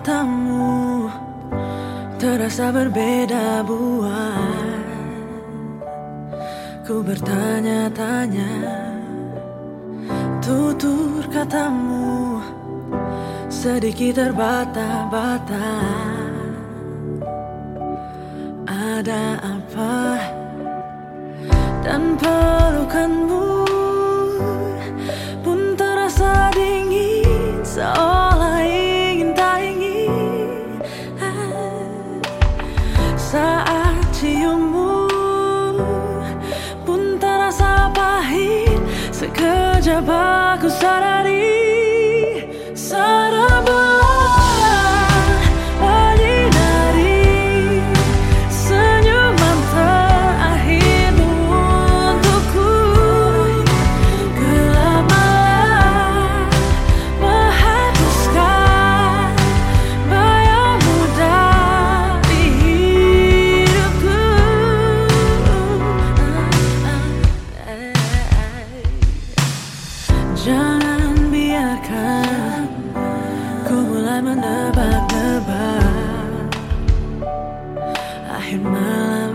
matamu terasa berbeda buat Ku bertanya-tanya Tutur katamu Sedikit terbata-bata. Ada apa Sekejap aku sadari Jangan mulai menebak-nebak Akhir malam